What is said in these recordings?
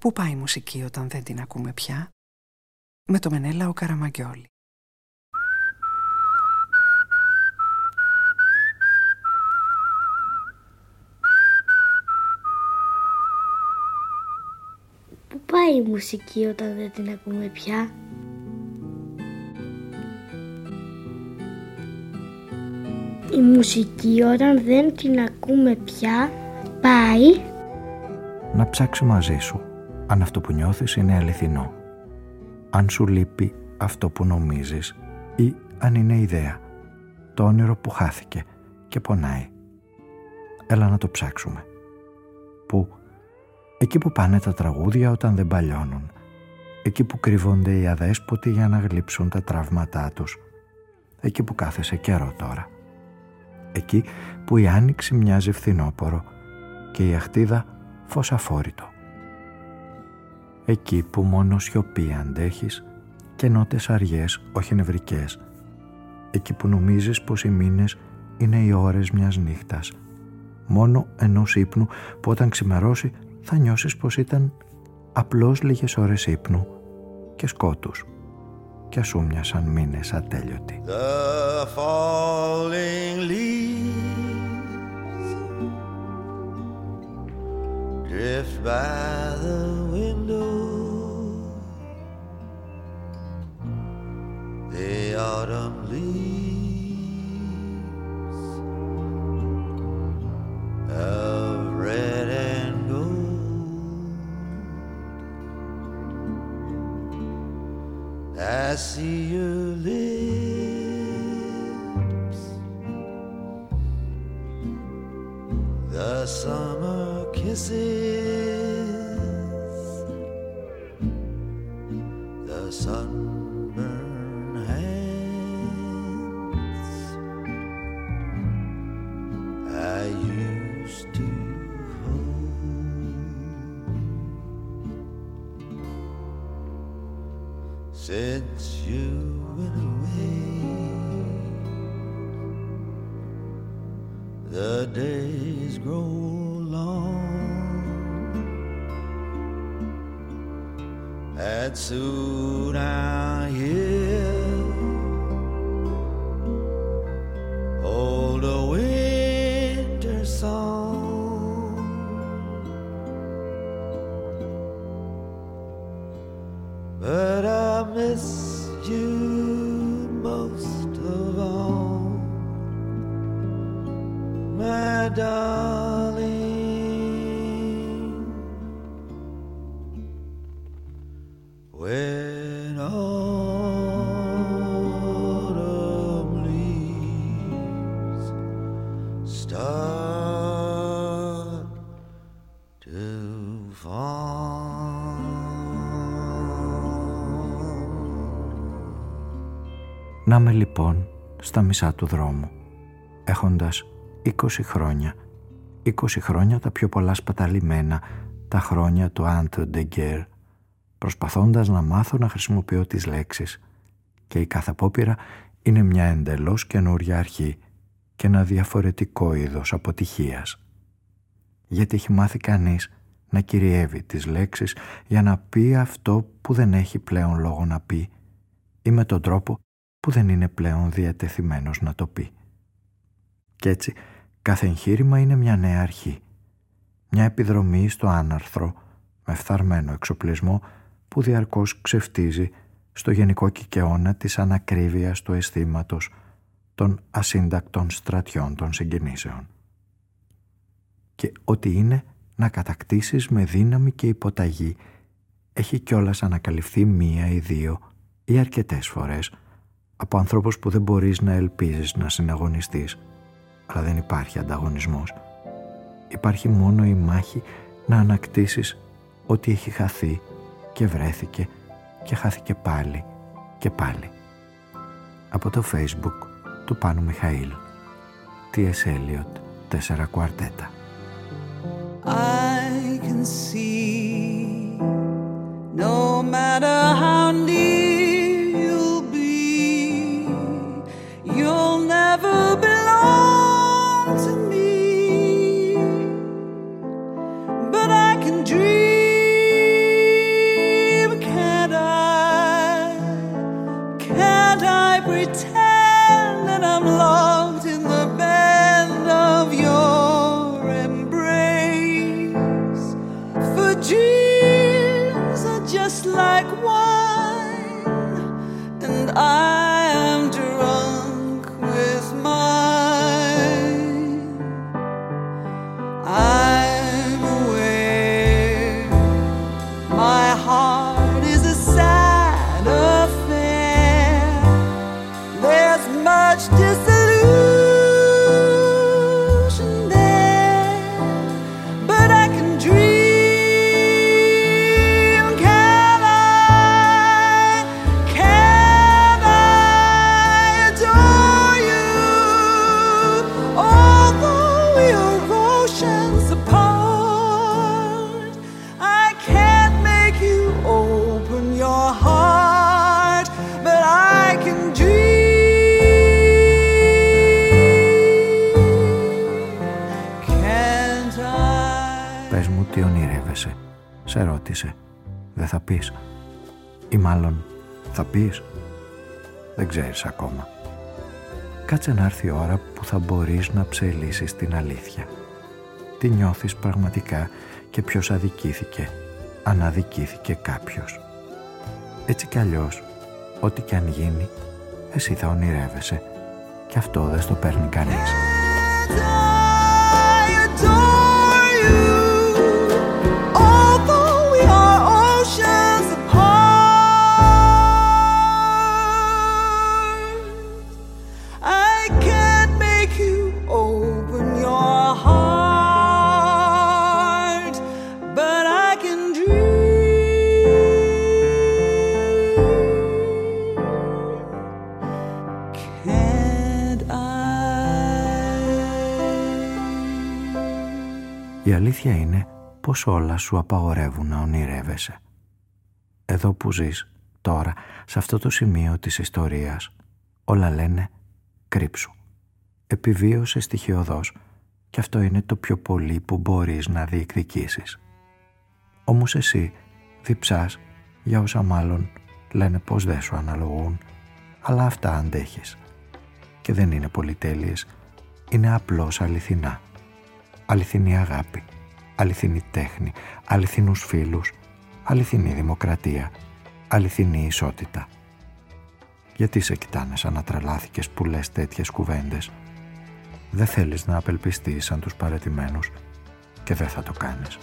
Πού πάει η μουσική όταν δεν την ακούμε πια; Με το Μενέλα ο Καραμαγκιόλη. Πού πάει η μουσική όταν δεν την ακούμε πια; Η μουσική όταν δεν την ακούμε πια πάει να ψάξει μαζί σου αν αυτό που νιώθεις είναι αληθινό. Αν σου λείπει αυτό που νομίζεις ή αν είναι ιδέα. Το όνειρο που χάθηκε και πονάει. Έλα να το ψάξουμε. Πού; Εκεί που πάνε τα τραγούδια όταν δεν παλιώνουν. Εκεί που κρύβονται οι αδέσποτοι για να γλύψουν τα τραύματά τους. Εκεί που κάθεσαι καιρό τώρα. Εκεί που η άνοιξη μοιάζει φθινόπορο και η αχτίδα φως αφόρητο. Εκεί που μόνο σιωπή αντέχεις και νότες αργές όχι νευρικές. Εκεί που νομίζεις πως οι μήνες είναι οι ώρες μιας νύχτας. Μόνο ενός ύπνου που όταν ξημερώσει θα νιώσεις πως ήταν απλώς λίγες ώρες ύπνου και σκότους και ας μοιασαν μήνες ατέλειωτοι. The drift by the window. The autumn leaves of red and gold. I see your lips, the summer kisses. Στα μισά του δρόμου, έχοντας 20 χρόνια, 20 χρόνια τα πιο πολλά σπαταλημένα, τα χρόνια του Άντο Ντεγκέρ, προσπαθώντας να μάθω να χρησιμοποιώ τις λέξεις και η κάθε απόπειρα είναι μια εντελώς καινούρια αρχή και ένα διαφορετικό είδος αποτυχίας. Γιατί έχει μάθει κανείς να κυριεύει τις λέξεις για να πει αυτό που δεν έχει πλέον λόγο να πει ή με τον τρόπο που δεν είναι πλέον διατεθειμένος να το πει. Κι έτσι κάθε εγχείρημα είναι μια νέα αρχή. Μια επιδρομή στο άναρθρο με φθαρμένο εξοπλισμό που διαρκώς ξεφτίζει στο γενικό κικαιώνα της ανακρίβειας του αισθήματος των ασύντακτων στρατιών των συγκινήσεων. Και ό,τι είναι να κατακτήσεις με δύναμη και υποταγή έχει κιόλας ανακαλυφθεί μία ή δύο ή αρκετές φορές από ανθρώπους που δεν μπορείς να ελπίζεις να συναγωνιστείς. Αλλά δεν υπάρχει ανταγωνισμός. Υπάρχει μόνο η μάχη να ανακτήσεις ό,τι έχει χαθεί και βρέθηκε και χάθηκε πάλι και πάλι. Από το facebook του Πάνου Μιχαήλ. T.S. Eliot 4 κουαρτέτα. I can see no matter how near never been Δεν ξέρεις ακόμα. Κάτσε να έρθει η ώρα που θα μπορείς να ψελίσεις την αλήθεια. Τι νιώθεις πραγματικά και ποιος αδικήθηκε, αν αδικήθηκε κάποιος. Έτσι κι αλλιώς, ό,τι κι αν γίνει, εσύ θα ονειρεύεσαι και αυτό δεν στο παίρνει κανείς. Πως όλα σου απαγορεύουν να ονειρεύεσαι. Εδώ που ζεις, τώρα, σε αυτό το σημείο της ιστορίας, όλα λένε κρύψου. Επιβίωσε στοιχειοδός και αυτό είναι το πιο πολύ που μπορείς να διεκδικήσεις. Όμως εσύ διψάς για όσα μάλλον λένε πως δεν σου αναλογούν, αλλά αυτά αντέχεις. Και δεν είναι πολυτέλειες, είναι απλώς αληθινά. Αληθινή αγάπη, αληθινή τέχνη, αληθινούς φίλους, αληθινή δημοκρατία, αληθινή ισότητα. Γιατί σε κοιτάνες σαν να τρελάθηκες που λες τέτοιες κουβέντες; Δεν θέλεις να απελπιστείς σαν τους παρετημένους και δεν θα το κάνεις.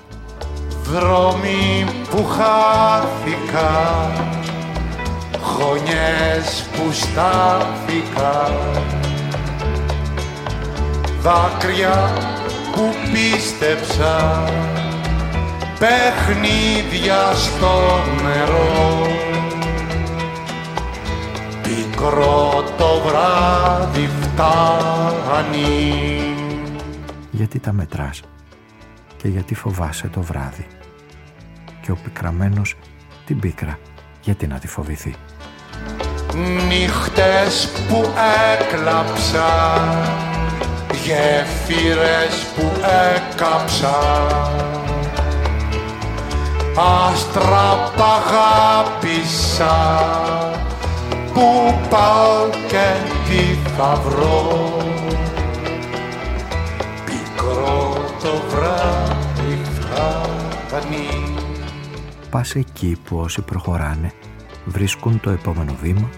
Δρόμοι που χάθηκα Γωνιές που στάθηκα Δάκρυα που πίστεψα Παιχνίδια στο νερό Πικρό το βράδυ φτάνει Γιατί τα μετράς και γιατί φοβάσαι το βράδυ; Και ο πικραμένος την πίκρα γιατί να τη φοβηθεί; Νύχτες που έκλαψα Γέφυρες που έκαψα Άστρα π' αγάπησα. Πού πάω και τι θα βρω. Πικρό το βράδυ φτάνει. Πας εκεί που όσοι προχωράνε βρίσκουν το επόμενο βήμα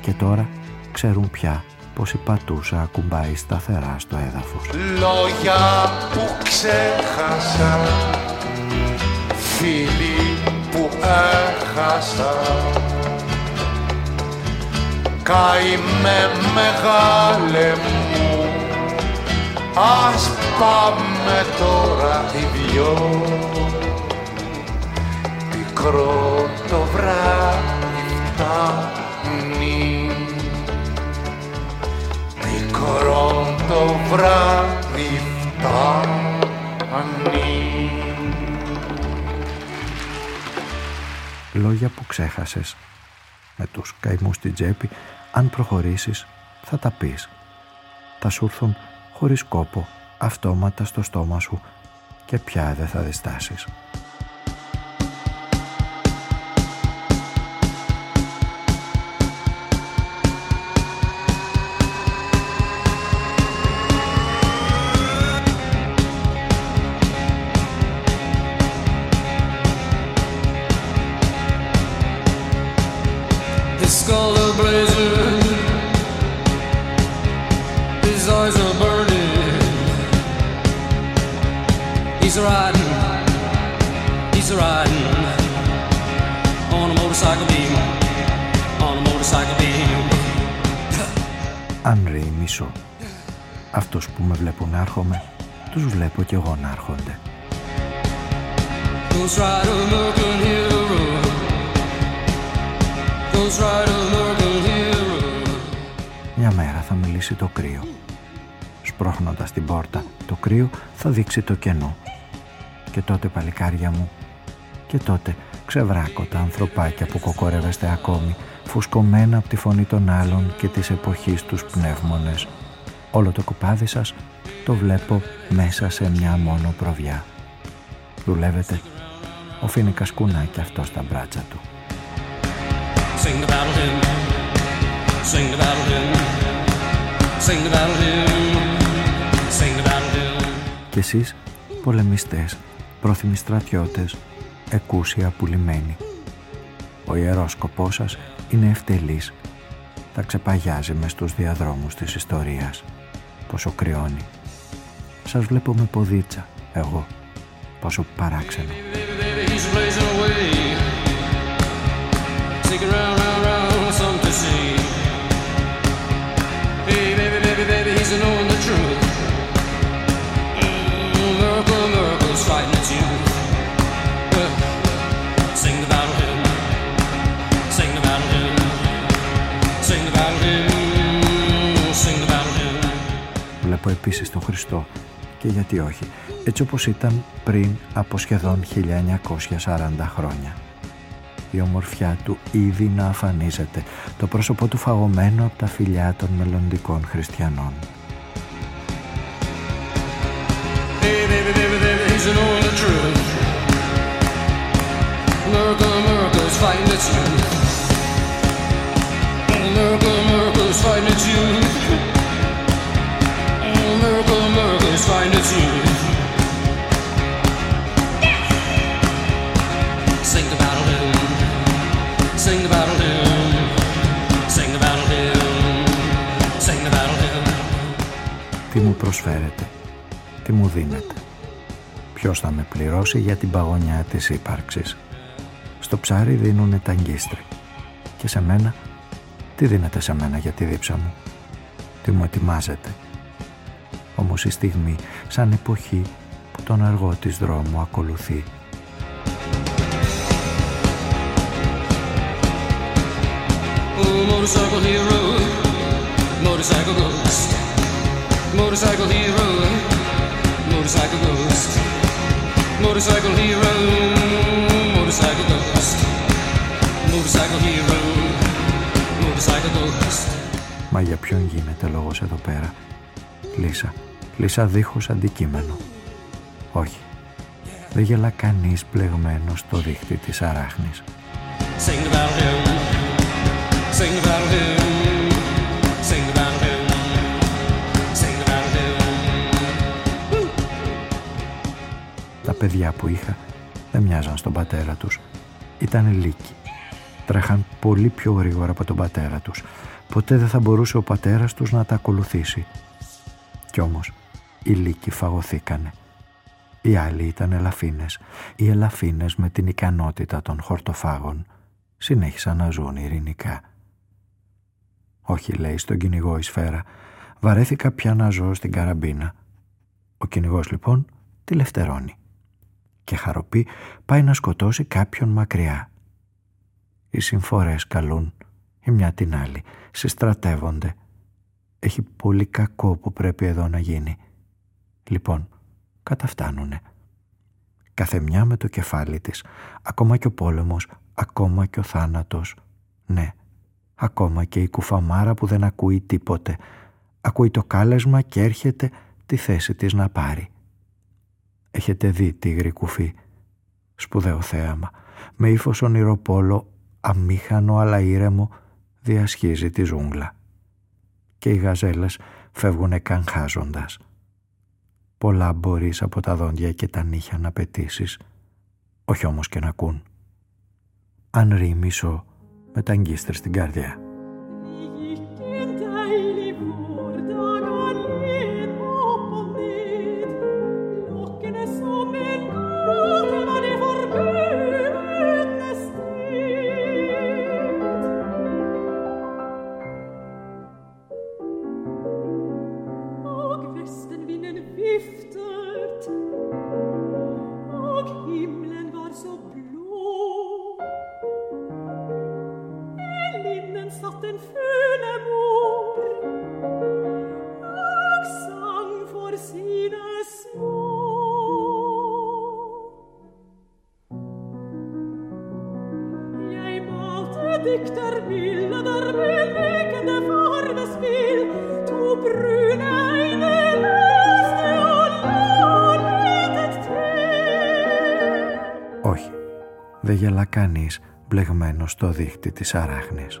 και τώρα ξέρουν πια πως η πατούσα ακουμπάει σταθερά στο έδαφος. Λόγια που ξέχασα Φίλοι που έχασα. Καημέ μεγάλε μου Ας πάμε τώρα οι δυο. Πικρό το βράδυ φτάνει Πικρό το βράδυ φτάνει Λόγια που ξέχασες με τους καημούς στην τσέπη αν προχωρήσεις θα τα πεις. Θα σου έρθουν χωρίς κόπο αυτόματα στο στόμα σου και πια δεν θα διστάσεις. Ανρή Μισό. Αυτός που με βλέπουν να έρχομαι, τους βλέπω κι εγώ να έρχονται. Ghost rider, American hero. Ghost rider, American hero. Μια μέρα θα μιλήσει το κρύο. Σπρώχνοντας την πόρτα, το κρύο θα δείξει το κενό. Και τότε παλικάρια μου, και τότε ξεβράκωτα ανθρωπάκια που κοκορεύεστε ακόμη, φουσκωμένα από τη φωνή των άλλων και της εποχής τους πνεύμονες. Όλο το κοπάδι σας το βλέπω μέσα σε μια μόνο προβιά. Δουλεύετε, ο Φίνικας κουνάει αυτό στα μπράτσα του. Sing the battle hymn. Sing the battle hymn. Sing the battle hymn. Sing the battle hymn. Κι εσείς, πολεμιστές, πρόθυμοι στρατιώτες, εκούσια πουλημένοι. Ο ιερός σκοπός σας είναι ευτελής. Θα ξεπαγιάζει μες στους διαδρόμους της ιστορίας. Πόσο κρυώνει. Σας βλέπω με ποδίτσα, εγώ. Πόσο παράξενο. Baby, baby, he's Βλέπω επίσης τον Χριστό και γιατί όχι, έτσι όπως ήταν πριν από σχεδόν 1940 χρόνια. Η ομορφιά του ήδη να αφανίζεται, το πρόσωπό του φαγωμένο από τα φιλιά των μελλοντικών χριστιανών. Hey, baby, baby, baby, he's knowing the truth. America, America's fighting its youth. America, America's fighting its youth. America's fighting its youth. Sing the battle hymn. Sing the battle hymn. Sing the battle hymn. Sing the battle hymn. Τι μου προσφέρετε, τι μου δίνετε. Ποιος θα με πληρώσει για την παγωνιά της ύπαρξης; Στο ψάρι δίνουνε τα αγκίστρι. Και σε μένα, τι δίνετε σε μένα για τη δίψα μου; Τι μου ετοιμάζετε; Όμως σε στιγμή σαν εποχή που τον αργό της δρόμο ακολουθεί. Μα για ποιον εγγείνετε λόγω εδώ πέρα; Λύσα. Λύσα δίχως αντικείμενο. Όχι. Δεν γελά κανείς πλεγμένος στο δίχτυ της αράχνης. Sing the battle hymn, sing the battle hymn, sing the battle hymn, sing the battle hymn. Τα παιδιά που είχα δεν μοιάζαν στον πατέρα τους. Ήταν λύκοι. Τρέχαν πολύ πιο γρήγορα από τον πατέρα τους. Ποτέ δεν θα μπορούσε ο πατέρας τους να τα ακολουθήσει. Κι όμως οι λύκοι φαγωθήκανε. Οι άλλοι ήταν ελαφίνες. Οι ελαφίνες με την ικανότητα των χορτοφάγων συνέχισαν να ζουν ειρηνικά. Όχι, λέει στον κυνηγό η σφαίρα, βαρέθηκα πια να ζω στην καραμπίνα. Ο κυνηγός λοιπόν τη λευτερώνει και χαροπή πάει να σκοτώσει κάποιον μακριά. Οι συμφορές καλούν η μια την άλλη, συστρατεύονται. Έχει πολύ κακό που πρέπει εδώ να γίνει. Λοιπόν, καταφτάνουνε. Κάθε μια με το κεφάλι της, ακόμα και ο πόλεμος, ακόμα και ο θάνατος. Ναι, ακόμα και η κουφαμάρα που δεν ακούει τίποτε. Ακούει το κάλεσμα και έρχεται τη θέση της να πάρει. Έχετε δει τίγρη κουφή; Σπουδαίο θέαμα. Με ύφος ονειροπόλο, αμήχανο αλλά ήρεμο, διασχίζει τη ζούγκλα. Και οι γαζέλες φεύγουνε καγχάζοντας. Πολλά μπορείς από τα δόντια και τα νύχια να πετήσεις, όχι όμως και να ακούν. Αν ρίμισω με τα αγκίστρες στην καρδιά. Μπλεγμένο στο δίχτυ της αράχνης.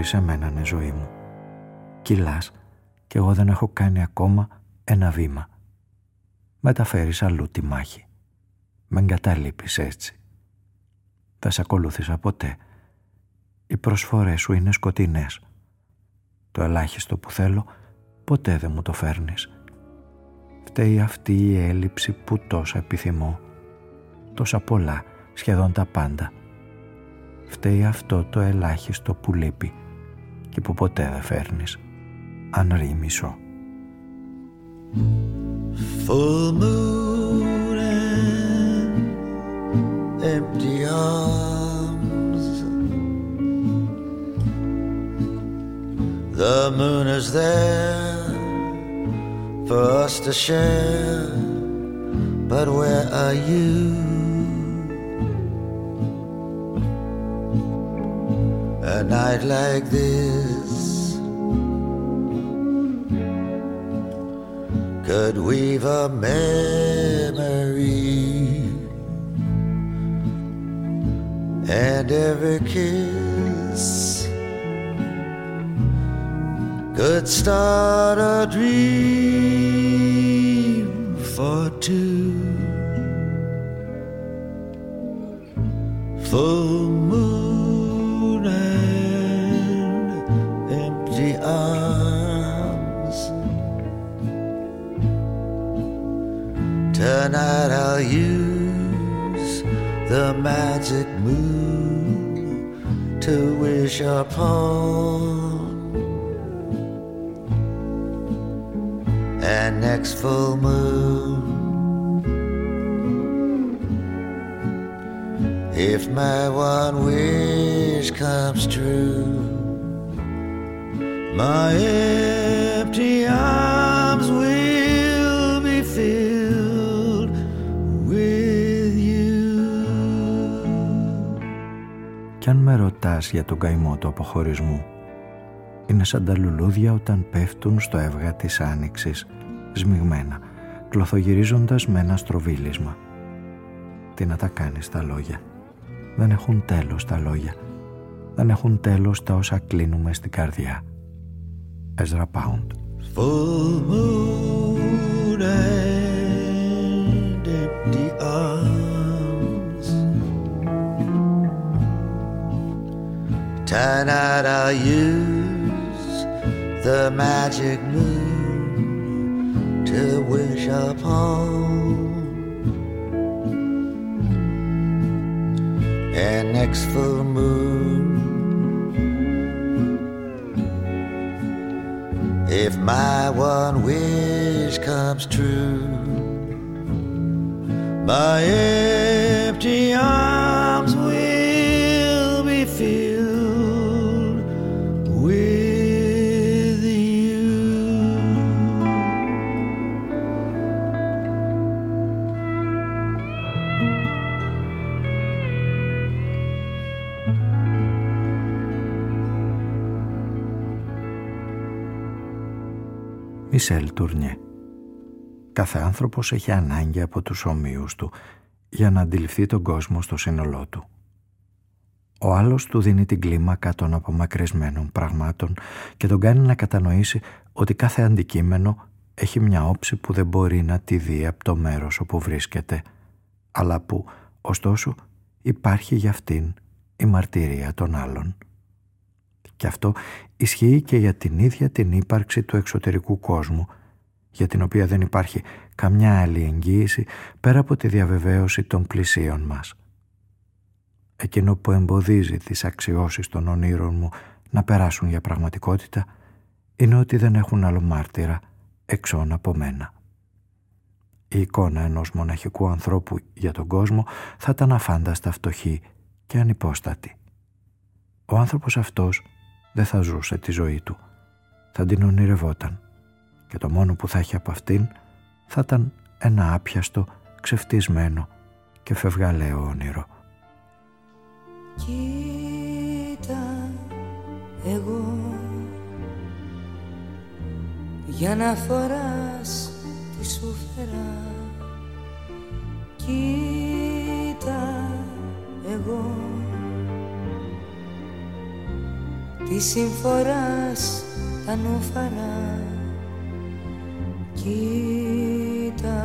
σε μένα είναι ζωή μου. Κυλάς και εγώ δεν έχω κάνει ακόμα ένα βήμα. Μεταφέρεις αλλού τη μάχη. Με εγκαταλείπεις έτσι. Θα σε ακολούθησα ποτέ. Οι προσφορές σου είναι σκοτεινές. Το ελάχιστο που θέλω ποτέ δεν μου το φέρνεις. Φταίει αυτή η έλλειψη που τόσα επιθυμώ. Τόσα πολλά, σχεδόν τα πάντα. Φταίει αυτό το ελάχιστο που λείπει και που ποτέ δεν φέρνεις αν ρίμισο. Full moon and empty arms The moon is there for us to share But where are you? A night like this could weave a memory. And every kiss could start a dream for two. Full I'll use the magic moon to wish upon. And next full moon, if my one wish comes true, my empty arms αν με ρωτάς για τον καημό του αποχωρισμού, είναι σαν τα λουλούδια όταν πέφτουν στο έβγα της άνοιξης, σμιγμένα, κλωθογυρίζοντας με ένα στροβίλισμα. Τι να τα κάνεις τα λόγια; Δεν έχουν τέλος τα λόγια. Δεν έχουν τέλος τα όσα κλείνουμε στην καρδιά. Ezra Pound. Full moon Tonight I'll use the magic moon to wish upon. And next full moon, if my one wish comes true, my Μισελ Τουρνιέ. Κάθε άνθρωπος έχει ανάγκη από τους ομοίους του για να αντιληφθεί τον κόσμο στο σύνολό του. Ο άλλος του δίνει την κλίμακα των απομακρυσμένων πραγμάτων και τον κάνει να κατανοήσει ότι κάθε αντικείμενο έχει μια όψη που δεν μπορεί να τη δει από το μέρος όπου βρίσκεται, αλλά που, ωστόσο, υπάρχει για αυτήν η μαρτυρία των άλλων. Και αυτό ισχύει και για την ίδια την ύπαρξη του εξωτερικού κόσμου, για την οποία δεν υπάρχει καμιά άλλη εγγύηση πέρα από τη διαβεβαίωση των πλησίων μας. Εκείνο που εμποδίζει τις αξιώσεις των ονείρων μου να περάσουν για πραγματικότητα είναι ότι δεν έχουν άλλο μάρτυρα εξών από μένα. Η εικόνα ενός μοναχικού ανθρώπου για τον κόσμο θα ήταν αφάνταστα φτωχή και ανυπόστατη. Ο άνθρωπος αυτός δεν θα ζούσε τη ζωή του. Θα την ονειρευόταν και το μόνο που θα έχει από αυτήν θα ήταν ένα άπιαστο, ξεφτισμένο και φευγαλαίο όνειρο. Κοίτα εγώ για να φοράς τη σου φέρα Κοίτα εγώ τι συμφοράς τα νουφαρά Κοίτα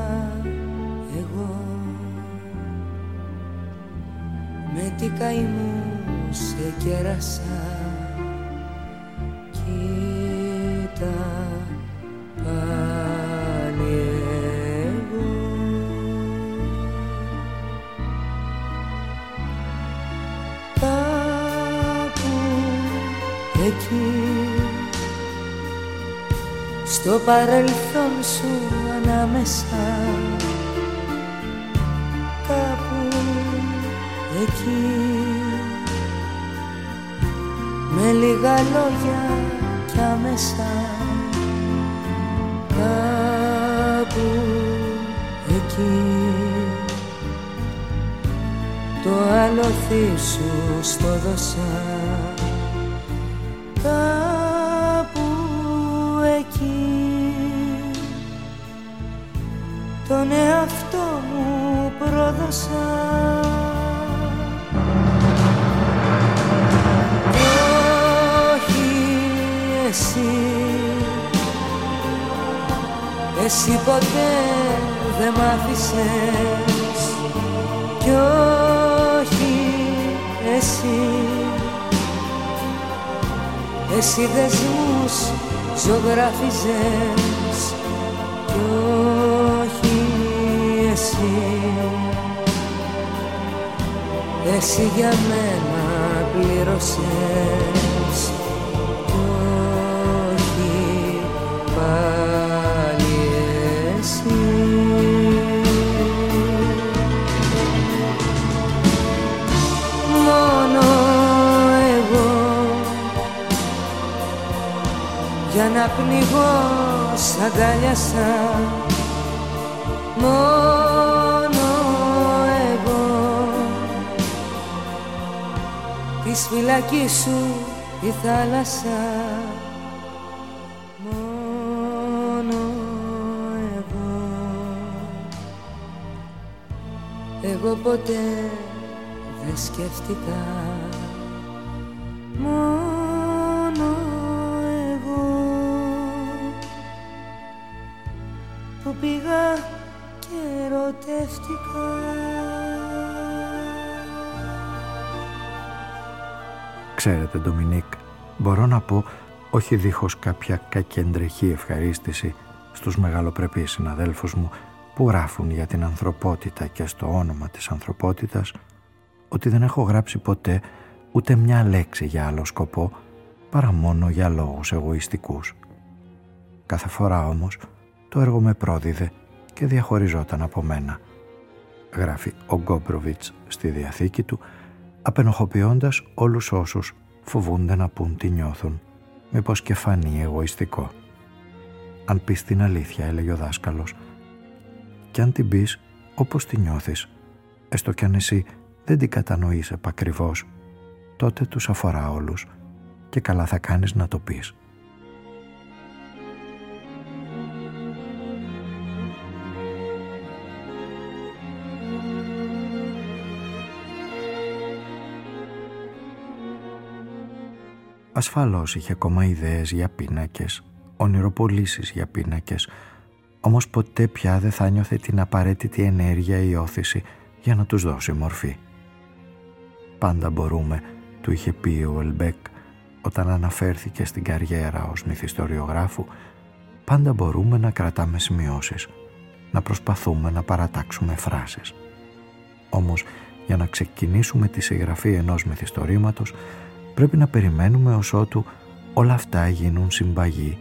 εγώ. Με τι καημούς σε κέρασα στο παρελθόν σου ανάμεσα κάπου εκεί. Με λίγα λόγια κι άμεσα κάπου εκεί. Το άλοθη σου στο δώσα τον εαυτό μου πρόδωσα. Όχι εσύ. Εσύ ποτέ δεν μ' άφησες. Κι όχι εσύ. Εσύ δεσμούς ζωγράφιζες εσύ εσύ για μένα πλήρωσες. Κι όχι πάλι εσύ. Μόνο εγώ. Για να πνιγώ σ' αγκάλιασα. Μόνο της φυλακής σου η θάλασσα. Μόνο εγώ. Εγώ ποτέ δεν σκέφτηκα Ξέρετε, Ντομινίκ, μπορώ να πω όχι δίχως κάποια κακεντρεχή ευχαρίστηση στους μεγαλοπρεπείς συναδέλφους μου που γράφουν για την ανθρωπότητα και στο όνομα της ανθρωπότητας ότι δεν έχω γράψει ποτέ ούτε μια λέξη για άλλο σκοπό παρά μόνο για λόγους εγωιστικούς. Κάθε φορά όμως το έργο με πρόδιδε και διαχωριζόταν από μένα. Γράφει ο Γκόμπροβιτς στη διαθήκη του απενοχοποιώντας όλους όσους φοβούνται να πούν τι νιώθουν μήπως και φανεί εγωιστικό. Αν πεις την αλήθεια, έλεγε ο δάσκαλος, και αν την πεις όπως τη νιώθεις, έστω κι αν εσύ δεν την κατανοείς επακριβώς, τότε τους αφορά όλους και καλά θα κάνεις να το πεις. Ασφαλώς είχε ακόμα ιδέες για πίνακες, ονειροπολίσεις για πίνακες, όμως ποτέ πια δεν θα νιώθε την απαραίτητη ενέργεια ή όθηση για να τους δώσει μορφή. «Πάντα μπορούμε», του είχε πει ο Ελμπέκ όταν αναφέρθηκε στην καριέρα ως μυθιστοριογράφου, «πάντα μπορούμε να κρατάμε σημειώσεις, να προσπαθούμε να παρατάξουμε φράσεις. Όμως, για να ξεκινήσουμε τη συγγραφή ενός μυθιστορήματος, πρέπει να περιμένουμε ως ότου όλα αυτά γίνουν συμπαγή,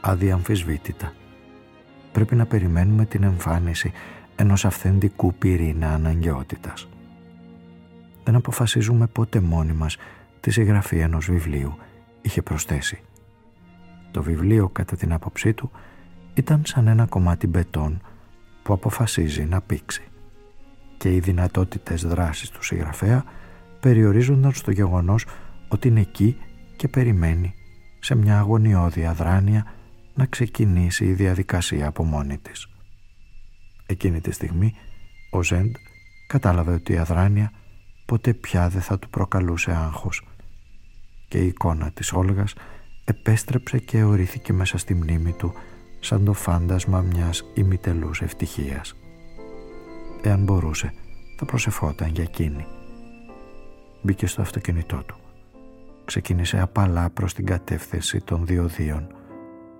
αδιαμφισβήτητα. Πρέπει να περιμένουμε την εμφάνιση ενός αυθεντικού πυρήνα αναγκαιότητας. Δεν αποφασίζουμε ποτέ μόνοι μας τη συγγραφή ενός βιβλίου, είχε προσθέσει. Το βιβλίο, κατά την άποψή του, ήταν σαν ένα κομμάτι μπετόν που αποφασίζει να πήξει. Και οι δυνατότητες δράσης του συγγραφέα περιορίζονταν στο γεγονός ότι είναι εκεί και περιμένει σε μια αγωνιώδη αδράνεια να ξεκινήσει η διαδικασία από μόνη της. Εκείνη τη στιγμή ο Ζέντ κατάλαβε ότι η αδράνεια ποτέ πια δεν θα του προκαλούσε άγχος και η εικόνα της Όλγας επέστρεψε και ορίθηκε μέσα στη μνήμη του σαν το φάντασμα μιας ημιτελούς ευτυχίας. Εάν μπορούσε, θα προσεφόταν για εκείνη. Μπήκε στο αυτοκίνητό του. Ξεκίνησε απαλά προς την κατεύθυνση των διοδίων.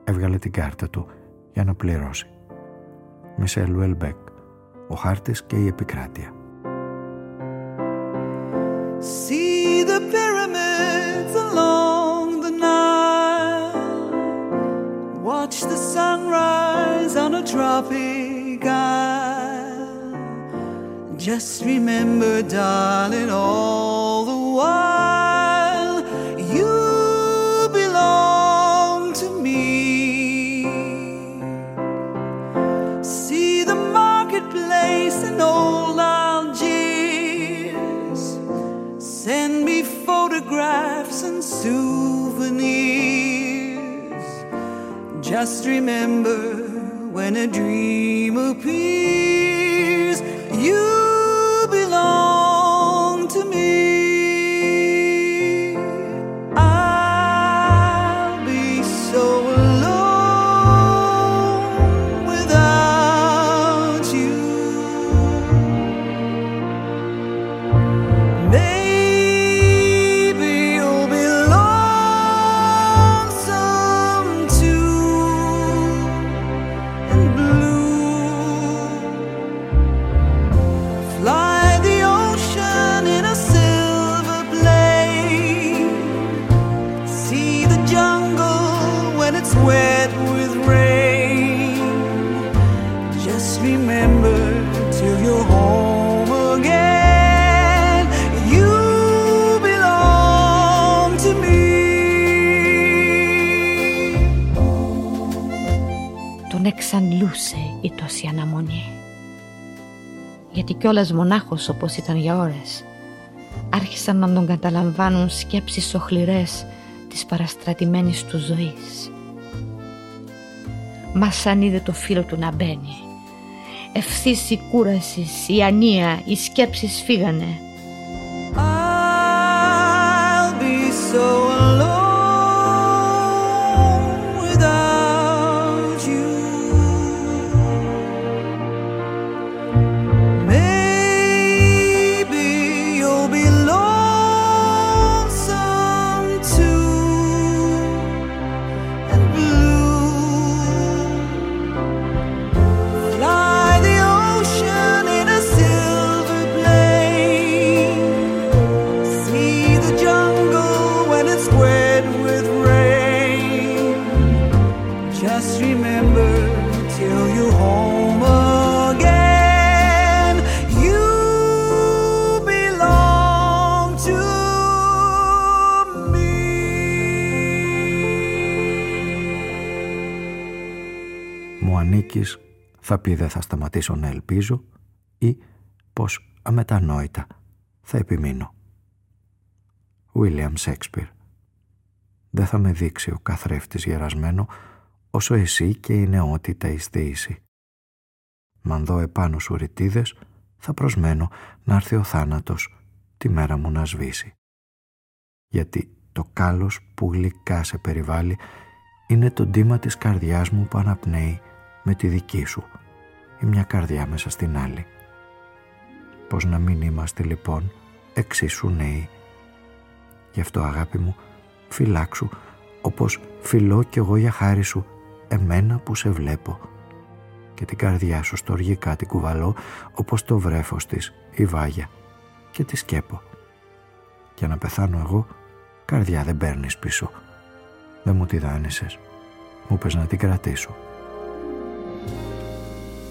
Έβγαλε την κάρτα του για να πληρώσει. Μισελ Ουελμπέκ, ο χάρτης και η επικράτεια. See the pyramids along the Nile. Watch the sunrise on a tropic isle. Just remember, darling, all the while Just remember when a dream appears, κιόλας μονάχος όπως ήταν για ώρες, άρχισαν να τον καταλαμβάνουν σκέψεις οχληρές της παραστρατημένης του ζωής. Μας σαν είδε το φίλο του να μπαίνει. Ευθύς η κούραση, η ανία, οι σκέψεις φύγανε. I'll be so Μου ανήκεις, θα πει δεν θα σταματήσω να ελπίζω ή πως αμετανόητα θα επιμείνω. Βίλιαμ Σέξπιρ Δεν θα με δείξει ο καθρέφτης γερασμένο όσο εσύ και η νεότητα εις δεήση. Μ' δω επάνω σου ρητίδες, θα προσμένω να έρθει ο θάνατος τη μέρα μου να σβήσει. Γιατί Το κάλος που γλυκά σε περιβάλλει είναι το ντύμα της καρδιάς μου που αναπνέει με τη δική σου ή μια καρδιά μέσα στην άλλη. Πώς να μην είμαστε λοιπόν εξίσου νέοι. Γι' αυτό αγάπη μου φυλάξου όπως φιλώ κι εγώ για χάρη σου εμένα που σε βλέπω και την καρδιά σου στοργικά την κουβαλώ όπως το βρέφος της η βάγια και τη σκέπω. Για να πεθάνω εγώ καρδιά δεν παίρνεις πίσω. Δεν μου τη δάνεισες. Μου πες να την κρατήσω.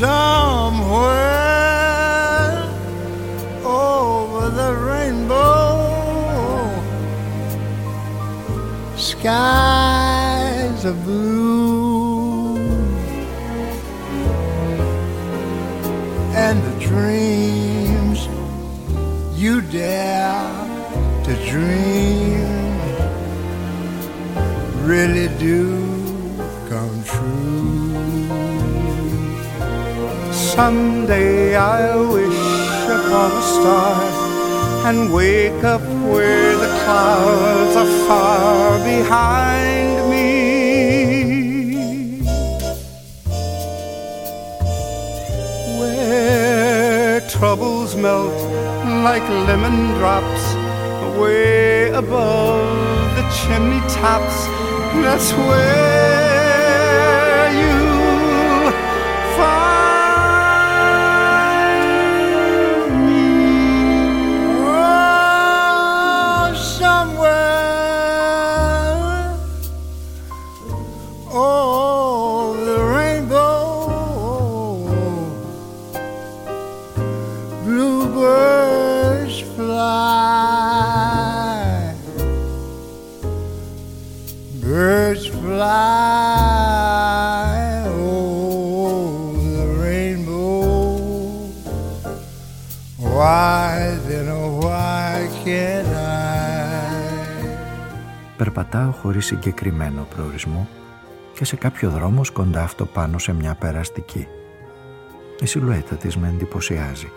somewhere over the rainbow. Skies are blue, and the dreams you dare to dream really do Someday I'll wish upon a star and wake up where the clouds are far behind me. Where troubles melt like lemon drops way above the chimney tops. That's where you χωρίς συγκεκριμένο προορισμό και σε κάποιο δρόμο σκοντάφτω πάνω σε μια περαστική. Η σιλουέτα της με εντυπωσιάζει.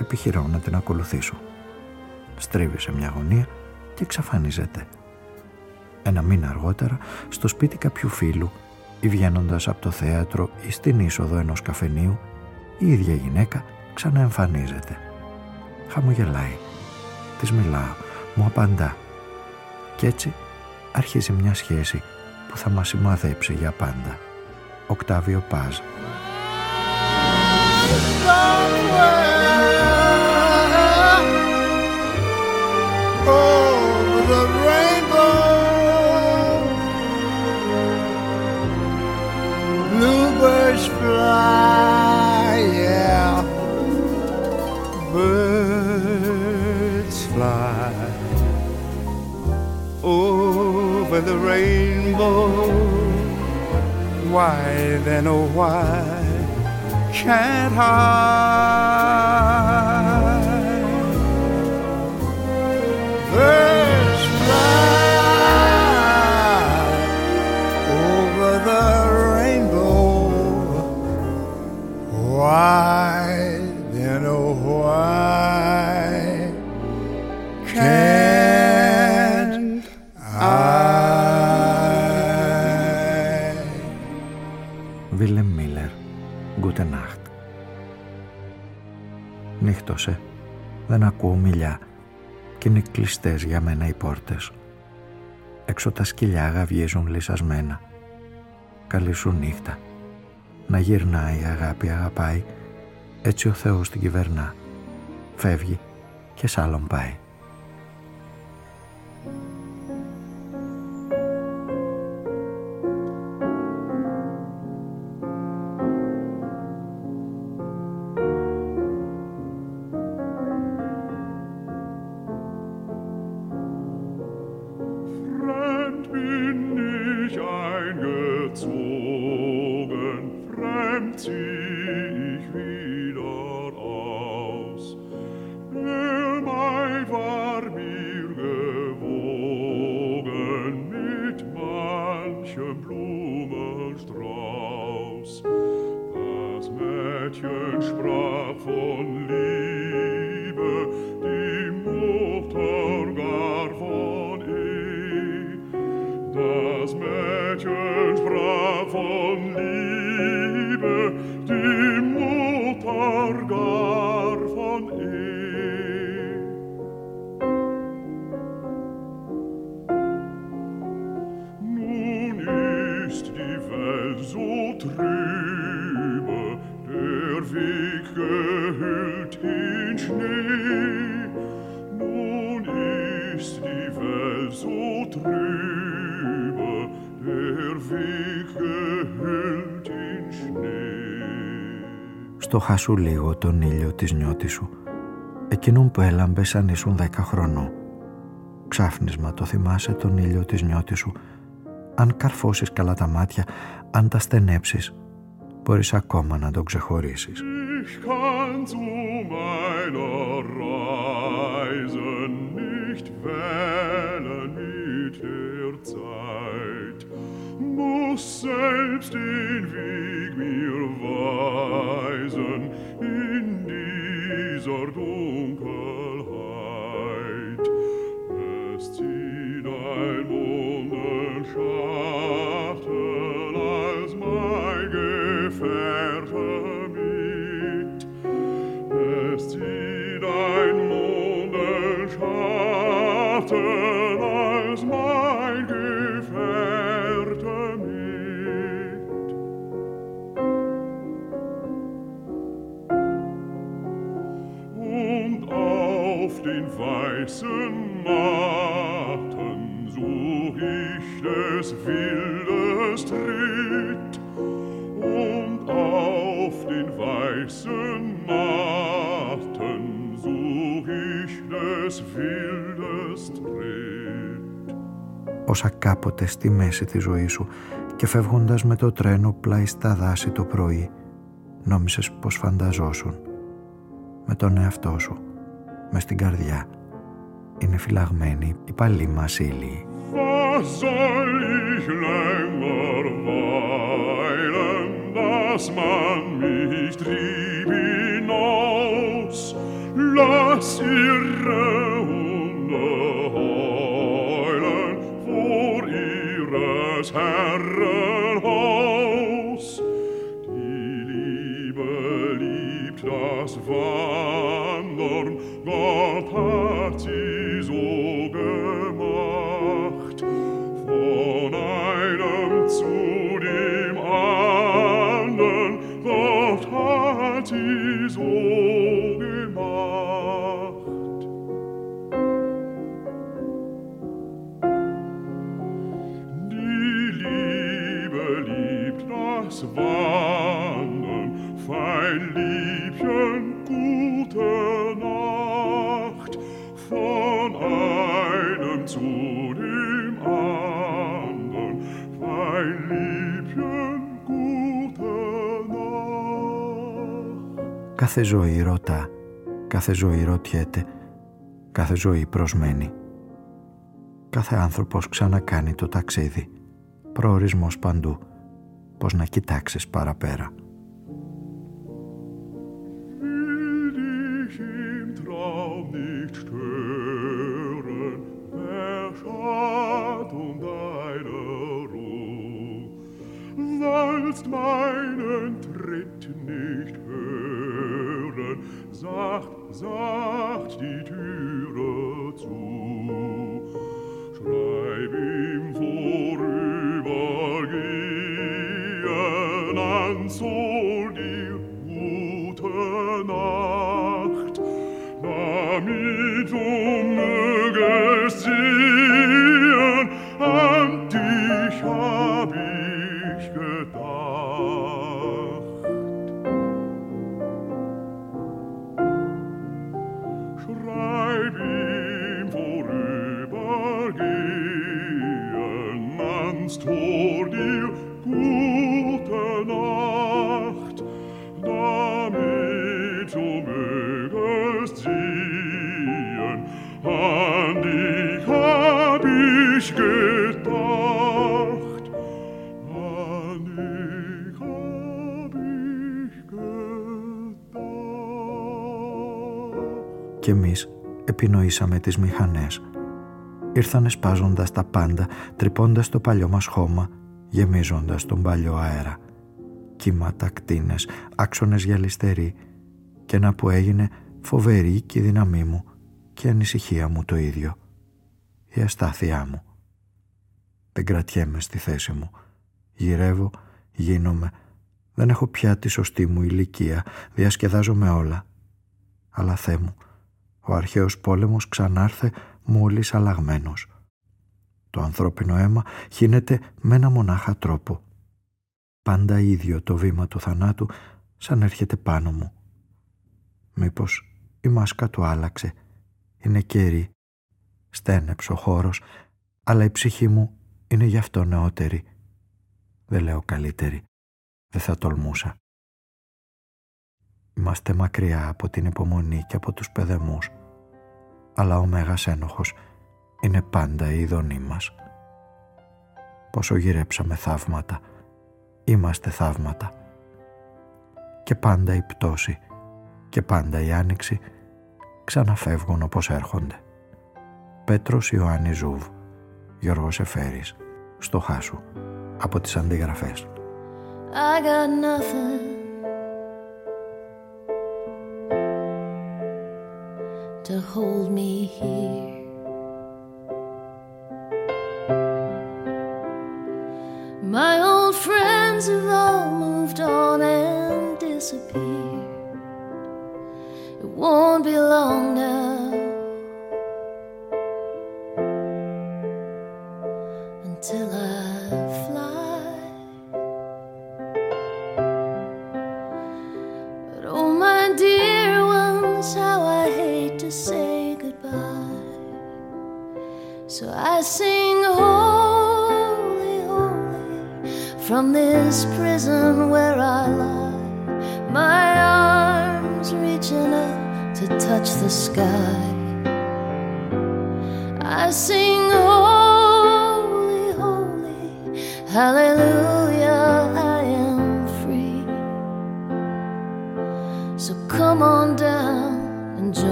Επιχειρώ να την ακολουθήσω. Στρίβει σε μια γωνία και εξαφανίζεται. Ένα μήνα αργότερα, στο σπίτι κάποιου φίλου, ή βγαίνοντας από το θέατρο ή στην είσοδο ενός καφενείου, η ίδια γυναίκα ξαναεμφανίζεται. Χαμογελάει. Της μιλάω. Μου απαντά. Κι έτσι αρχίζει μια σχέση που θα μας σημαδέψει για πάντα. Οκτάβιο Πάζ. over over the rainbow. Why then, oh, why can't I? Birds fly over the rainbow. Why Νύχτωσε. Δεν ακούω μιλιά και είναι κλειστές για μένα οι πόρτες. Έξω τα σκυλιά γαβγίζουν λυσασμένα. Καλή σου νύχτα. Να γυρνάει η αγάπη αγαπάει, έτσι ο Θεός την κυβερνά. Φεύγει και σ' άλλον πάει. Στο χάσου λίγο τον ήλιο της νιώτης σου. Εκείνον που έλαμπες σαν ήσουν δέκα χρονών. Ξάφνισμα το θυμάσαι τον ήλιο της νιώτης σου. Αν καρφώσεις καλά τα μάτια Αν τα στενέψεις Μπορείς ακόμα να τον ξεχωρίσεις selbst den Weg mir όσα κάποτε στη μέση της ζωής σου και φεύγοντας με το τρένο πλάι στα δάση το πρωί νόμισες πως φανταζόσουν. Με τον εαυτό σου μες στην καρδιά είναι φυλαγμένη η παλή μας ύλη. Was soll Κάθε ζωή ρωτά, κάθε ζωή ρωτιέται, κάθε ζωή προσμένει. Κάθε άνθρωπος ξανακάνει το ταξίδι, προορισμός παντού, πως να κοιτάξεις παραπέρα. Dich hab ich επινοήσαμε τις μηχανές. Ήρθανε σπάζοντας τα πάντα, τρυπώντας το παλιό μας χώμα, γεμίζοντας τον παλιό αέρα. Κύματα, κτίνες, άξονες γυαλιστεροί και ένα που έγινε φοβερή και η δύναμή μου και η ανησυχία μου το ίδιο. Η αστάθειά μου. Δεν κρατιέμαι στη θέση μου. Γυρεύω, γίνομαι. Δεν έχω πια τη σωστή μου ηλικία. Διασκεδάζω με όλα. Αλλά Θεέ μου, ο αρχαίος πόλεμος ξανάρθε μόλις αλλαγμένος. Το ανθρώπινο αίμα χύνεται με ένα μονάχα τρόπο. Πάντα ίδιο το βήμα του θανάτου σαν έρχεται πάνω μου. Μήπως η μάσκα του άλλαξε. Είναι καιρή. Στένεψε ο χώρος, αλλά η ψυχή μου είναι γι' αυτό νεότερη. Δεν λέω καλύτερη. Δεν θα τολμούσα. Είμαστε μακριά από την υπομονή και από τους παιδεμούς αλλά ο Μέγας Ένοχος είναι πάντα η ειδονή μας. Πόσο γυρέψαμε θαύματα, είμαστε θαύματα. Και πάντα η πτώση και πάντα η άνοιξη ξαναφεύγουν όπως έρχονται. Πέτρος Ιωάννη Ζούβ, Γιώργος Εφέρης, στο Χάσου, από τις αντιγραφές. I got nothing to hold me here. My old friends have all moved on and disappeared.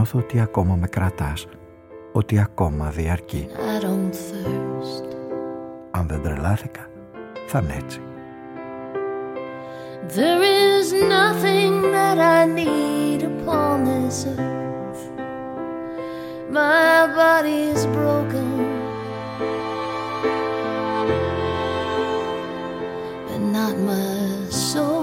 Νιώθω ότι ακόμα με κρατάς, ότι ακόμα διαρκεί. I don't thirst. Αν δεν τρελάθηκα, θα είναι έτσι. There is nothing that I need upon this earth. My body is broken, but not my soul.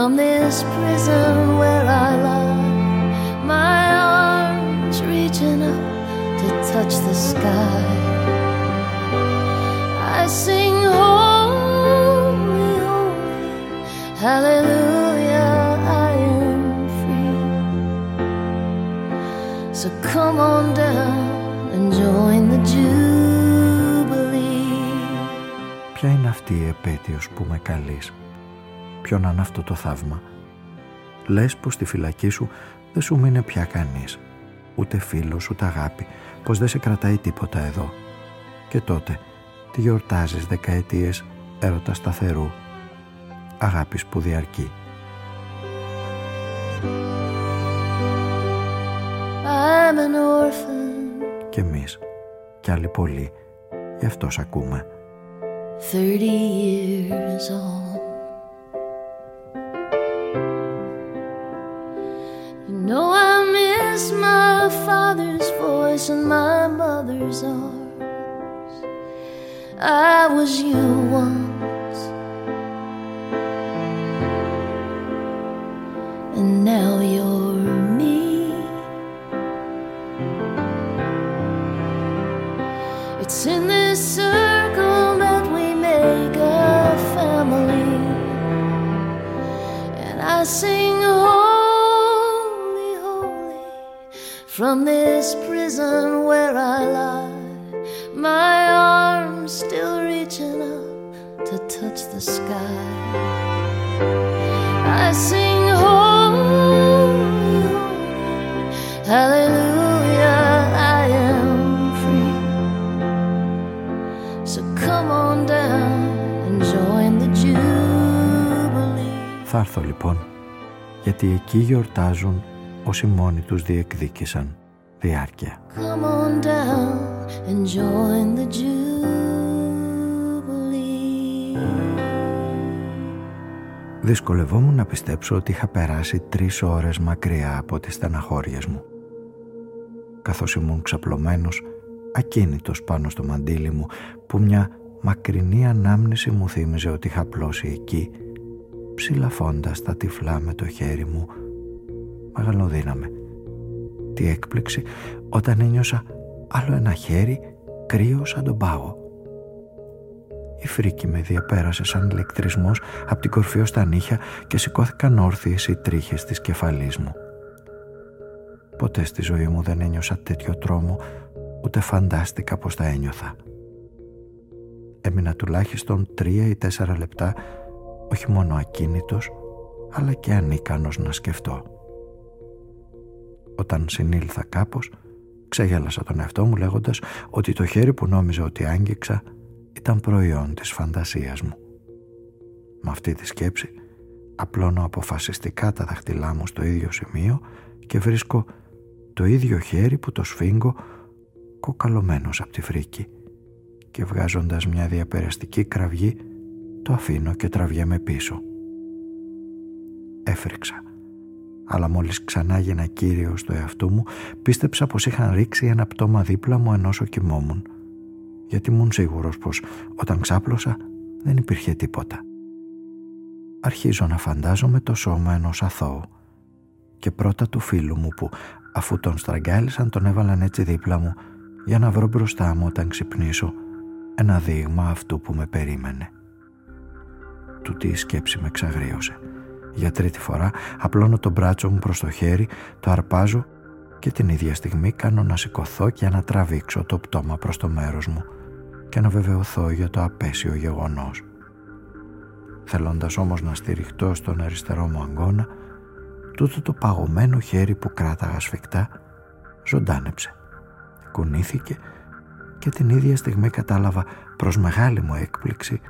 from this prison where I lie. My arms reaching up to touch the sky. I sing holy, holy, hallelujah, I am free. So come on down and join the Jubilee. Ποια είναι αυτή η επέτειος που με καλείς. Ποιο να είναι αυτό το θαύμα. Λες πως στη φυλακή σου δεν σου μείνε πια κανείς. Ούτε φίλος, ούτε αγάπη. Πως δεν σε κρατάει τίποτα εδώ. Και τότε τι γιορτάζεις δεκαετίες έρωτας σταθερού. Αγάπης που διαρκεί. I'm an orphan, Κι εμείς. Κι άλλοι πολλοί. Γι' αυτό σ' ακούμε. 30 years on. Father's voice and my mother's arms. I was you once, from this prison where I lie. my arms still reaching up to touch the sky. I sing holy, hallelujah, I am free. So come on down and join the jubilee. Θα έρθω λοιπόν, γιατί εκεί γιορτάζουν όσοι μόνοι τους διεκδίκησαν διάρκεια. Come on down and join the jubilee. Δυσκολευόμουν να πιστέψω ότι είχα περάσει τρεις ώρες μακριά από τις στεναχώριες μου. Καθώς ήμουν ξαπλωμένος, ακίνητος πάνω στο μαντίλι μου, που μια μακρινή ανάμνηση μου θύμιζε ότι είχα πλώσει εκεί, ψηλαφώντας τα τυφλά με το χέρι μου, μεγαλοδύναμε. Τι έκπληξη όταν ένιωσα άλλο ένα χέρι κρύο σαν τον πάγο. Η φρίκη με διαπέρασε σαν ηλεκτρισμός από την κορφή ως τα νύχια και σηκώθηκαν όρθιες οι τρίχες της κεφαλής μου. Ποτέ στη ζωή μου δεν ένιωσα τέτοιο τρόμο, ούτε φαντάστηκα πως τα ένιωθα. Έμεινα τουλάχιστον τρία ή τέσσερα λεπτά, όχι μόνο ακίνητος, αλλά και ανίκανος να σκεφτώ. Όταν συνήλθα κάπως, ξεγέλασα τον εαυτό μου λέγοντας ότι το χέρι που νόμιζα ότι άγγιξα ήταν προϊόν της φαντασίας μου. Με αυτή τη σκέψη απλώνω αποφασιστικά τα δαχτυλά μου στο ίδιο σημείο και βρίσκω το ίδιο χέρι που το σφίγγω κοκαλωμένος από τη φρίκη και βγάζοντας μια διαπεραστική κραυγή το αφήνω και τραβιέμαι πίσω. Έφρυξα αλλά μόλις ξανά γίνα κύριο στο εαυτό μου πίστεψα πως είχαν ρίξει ένα πτώμα δίπλα μου ενώ κοιμόμουν γιατί ήμουν σίγουρος πως όταν ξάπλωσα δεν υπήρχε τίποτα. Αρχίζω να φαντάζομαι το σώμα ενός αθώου και πρώτα του φίλου μου που αφού τον στραγγάλισαν τον έβαλαν έτσι δίπλα μου για να βρω μπροστά μου όταν ξυπνήσω ένα δείγμα αυτού που με περίμενε. Τούτη η σκέψη με ξαγρίωσε. Για τρίτη φορά απλώνω το μπράτσο μου προς το χέρι, το αρπάζω και την ίδια στιγμή κάνω να σηκωθώ και να τραβήξω το πτώμα προς το μέρος μου και να βεβαιωθώ για το απέσιο γεγονός. Θέλοντας όμως να στηριχτώ στον αριστερό μου αγκώνα, τούτο το παγωμένο χέρι που κράταγα σφιχτά ζωντάνεψε. Κουνήθηκε και την ίδια στιγμή κατάλαβα προς μεγάλη μου έκπληξη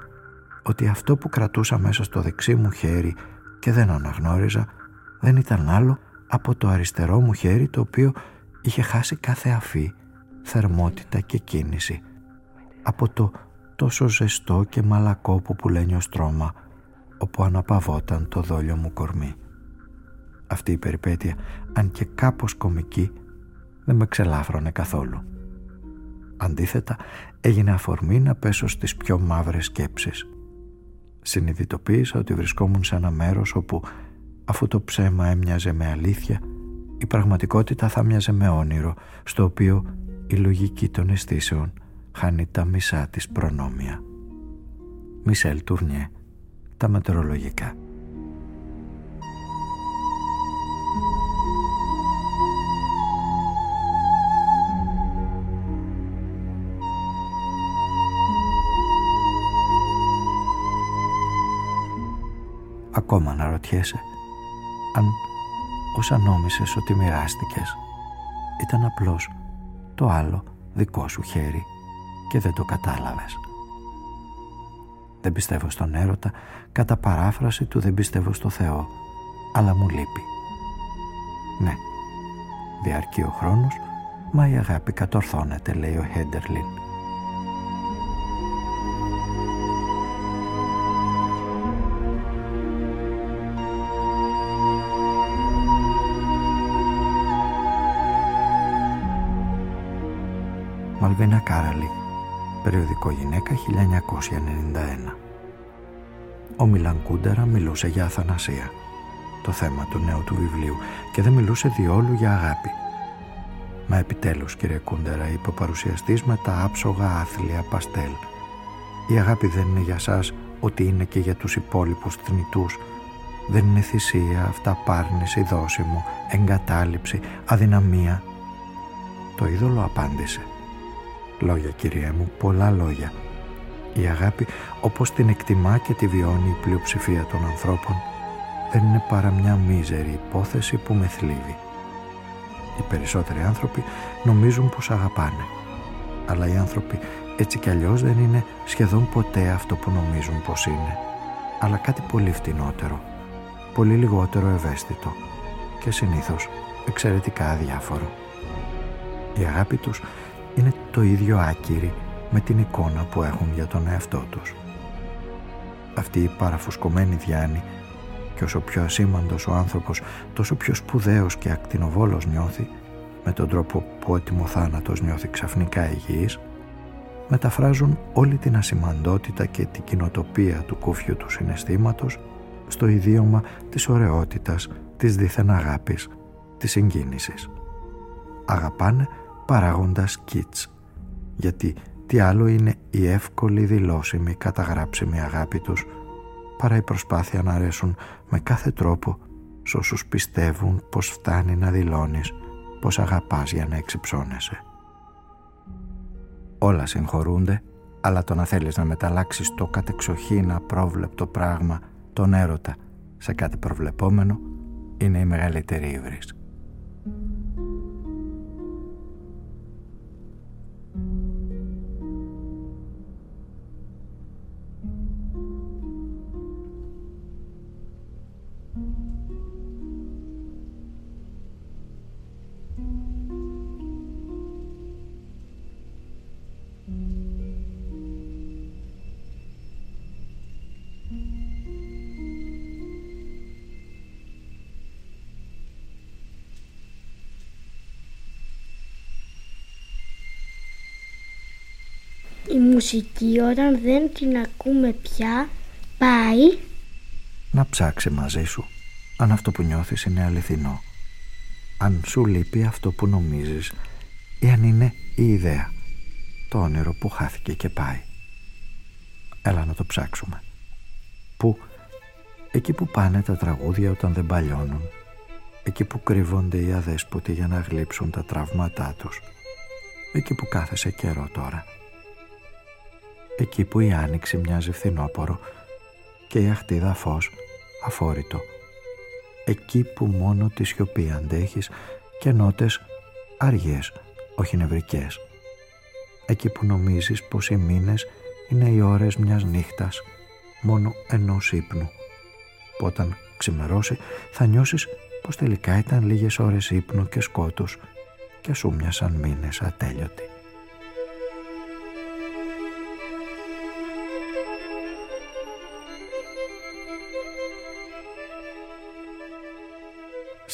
ότι αυτό που κρατούσα μέσα στο δεξί μου χέρι και δεν αναγνώριζα δεν ήταν άλλο από το αριστερό μου χέρι το οποίο είχε χάσει κάθε αφή, θερμότητα και κίνηση από το τόσο ζεστό και μαλακό που πουλένιο στρώμα όπου αναπαυόταν το δόλιο μου κορμί. Αυτή η περιπέτεια, αν και κάπως κομική, δεν με ξελάφρωνε καθόλου. Αντίθετα, έγινε αφορμή να πέσω στις πιο μαύρες σκέψεις. Συνειδητοποίησα ότι βρισκόμουν σε ένα μέρος όπου, αφού το ψέμα έμοιαζε με αλήθεια, η πραγματικότητα θα μοιάζε με όνειρο, στο οποίο η λογική των αισθήσεων χάνει τα μισά της προνόμια. Μισελ Τουρνιέ, τα μετεωρολογικά. Ακόμα να ρωτιέσαι αν όσα νόμισες ότι μοιράστηκες ήταν απλώς το άλλο δικό σου χέρι και δεν το κατάλαβες. Δεν πιστεύω στον έρωτα κατά παράφραση του δεν πιστεύω στο Θεό, αλλά μου λείπει. Ναι, διαρκεί ο χρόνος, μα η αγάπη κατορθώνεται, λέει ο Χέντερλιν. Περιοδικό γυναίκα 1991. Ο Μιλάν Κούντερα μιλούσε για αθανασία, το θέμα του νέου του βιβλίου, και δεν μιλούσε διόλου για αγάπη. Μα επιτέλους, κύριε Κούντερα, είπε ο παρουσιαστής με τα άψογα άθλια παστέλ. Η αγάπη δεν είναι για σας ότι είναι και για τους υπόλοιπους θνητούς. Δεν είναι θυσία, αυταπάρνηση, δόσιμο, εγκατάλειψη, αδυναμία. Το είδωλο απάντησε Λόγια κυρία μου, πολλά λόγια. Η αγάπη όπως την εκτιμά και τη βιώνει η πλειοψηφία των ανθρώπων δεν είναι παρά μια μίζερη υπόθεση που με θλίβει. Οι περισσότεροι άνθρωποι νομίζουν πως αγαπάνε. Αλλά οι άνθρωποι έτσι κι αλλιώς δεν είναι σχεδόν ποτέ αυτό που νομίζουν πως είναι. Αλλά κάτι πολύ φτηνότερο, πολύ λιγότερο ευαίσθητο και συνήθως εξαιρετικά αδιάφορο. Η αγάπη τους είναι το ίδιο άκυρη με την εικόνα που έχουν για τον εαυτό τους. Αυτή η παραφουσκωμένη διάνη και όσο πιο ασήμαντος ο άνθρωπος τόσο πιο σπουδαίος και ακτινοβόλος νιώθει με τον τρόπο που έτοιμο θάνατος νιώθει ξαφνικά υγιής μεταφράζουν όλη την ασημαντότητα και την κοινοτοπία του κούφιου του συναισθήματος στο ιδίωμα της ωραιότητας, της δίθεν αγάπης, της συγκίνησης. Αγαπάνε παράγοντας κίτς, γιατί τι άλλο είναι η εύκολη δηλώσιμη καταγράψιμη αγάπη τους παρά η προσπάθεια να αρέσουν με κάθε τρόπο σ' όσους πιστεύουν πως φτάνει να δηλώνεις πως αγαπάς για να εξυψώνεσαι. Όλα συγχωρούνται, αλλά το να θέλεις να μεταλλάξεις το κατεξοχήν απρόβλεπτο πράγμα, τον έρωτα, σε κάτι προβλεπόμενο, είναι η μεγαλύτερη ύβριση. Μουσική όταν δεν την ακούμε πια πάει. Να ψάξει μαζί σου αν αυτό που νιώθεις είναι αληθινό. Αν σου λείπει αυτό που νομίζεις ή αν είναι η ιδέα το όνειρο που χάθηκε και πάει. Έλα να το ψάξουμε. Που εκεί που πάνε τα τραγούδια όταν δεν παλιώνουν. Εκεί που κρύβονται οι αδέσποτοι για να γλύψουν τα τραύματά τους. Εκεί που κάθεσαι καιρό τώρα εκεί που η άνοιξη μοιάζει φθινόπορο και η αχτίδα φως αφόρητο. Εκεί που μόνο τη σιωπή αντέχεις και νότες αργές, όχι νευρικές. Εκεί που νομίζεις πως οι μήνες είναι οι ώρες μιας νύχτας μόνο ενός ύπνου. Που όταν ξημερώσει θα νιώσεις πως τελικά ήταν λίγες ώρες ύπνου και σκότους και σου μοιάσαν μήνες ατέλειωτοι.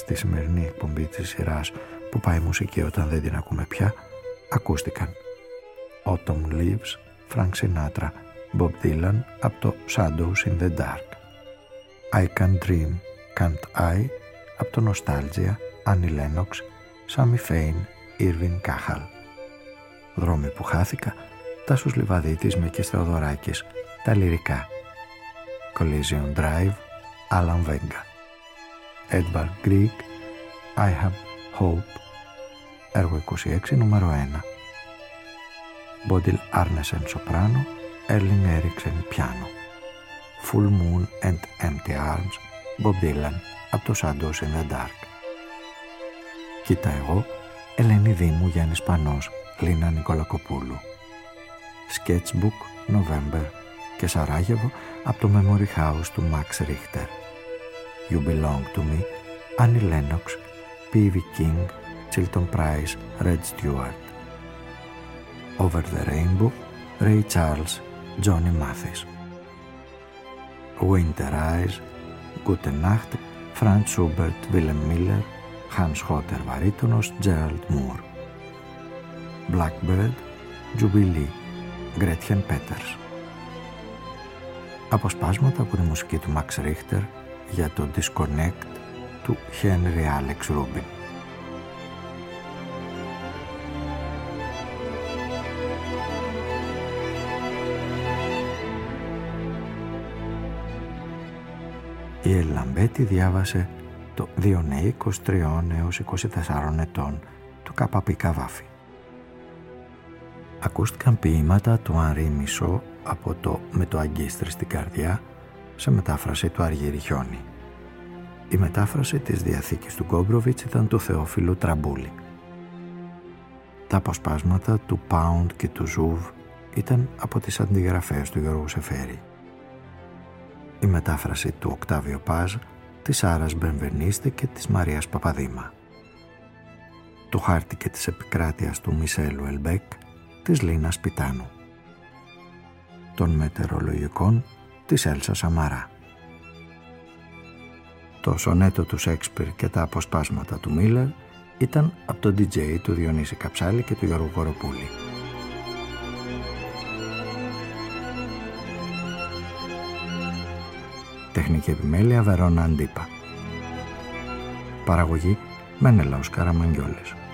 Στη σημερινή εκπομπή της σειράς που πάει μουσική όταν δεν την ακούμε πια ακούστηκαν Autumn Leaves, Frank Sinatra, Bob Dylan από το Shadows in the Dark I Can Dream, Can't I από το Nostalgia, Annie Lennox, Sammy Fain, Irving Κάχαλ Δρόμοι που χάθηκα, Τάσος Λιβαδίτης με και Θεοδωράκης, τα λυρικά. Collision Drive, Alan Vega Edvard Grieg, I Have Hope, έργο 26, νούμερο 1. Μπόντιλ Άρνεσεν σοπράνο, Erling Eriksen πιάνο. Full Moon and Empty Arms, Bob Dylan, από το Shadows in the Dark. Κοίτα εγώ, Ελένη Δήμου Γιάννης Πανός, Λίνα Νικολακοπούλου. Sketchbook, November και Σαράγεβο από το Memory House του Max Richter. You Belong to Me, Annie Lennox, P.V. King, Chilton Price, Red Stewart. Over the Rainbow, Ray Charles, Johnny Mathis. Winter Eyes, Gute Nacht, Franz Schubert, Willem Miller, Hans Hotter βαρύτονος, Gerald Moore. Blackbird, Jubilee, Gretchen Peters. Αποσπάσματα από τη μουσική του Max Richter για το Disconnect του Henry Alex Rubin. Η Ελλαμπέτη διάβασε το Διονέ 23 έως 24 ετών του Καπαπή Καβάφη. ακούστηκαν ποίηματα του Ανρί Μισό από το «Με το αγκίστρι στην καρδιά» σε μετάφραση του Αργύρι Χιόνι. Η μετάφραση της Διαθήκης του Γκόμπροβιτς ήταν του Θεόφιλου Τραμπούλη. Τα αποσπάσματα του Πάουντ και του Ζούβ ήταν από τις αντιγραφές του Γιώργου Σεφέρη. Η μετάφραση του Οκτάβιο Πάζ, της Άρας Μπενβενίστε και της Μαρίας Παπαδήμα. Το χάρτη και της επικράτειας του Μισέλου Ελμπέκ, της Λίνας Πιτάνου. Των μετερολογικών της Έλσα Σαμαρά. Το σονέτο του Σέξπιρ και τα αποσπάσματα του Μίλλερ ήταν από τον DJ του Διονύση Καψάλη και του Γιώργου Κοροπούλη. Τεχνική επιμέλεια Βερόνα Αντίπα. Παραγωγή Μενέλαος Καραμαγγιόλες.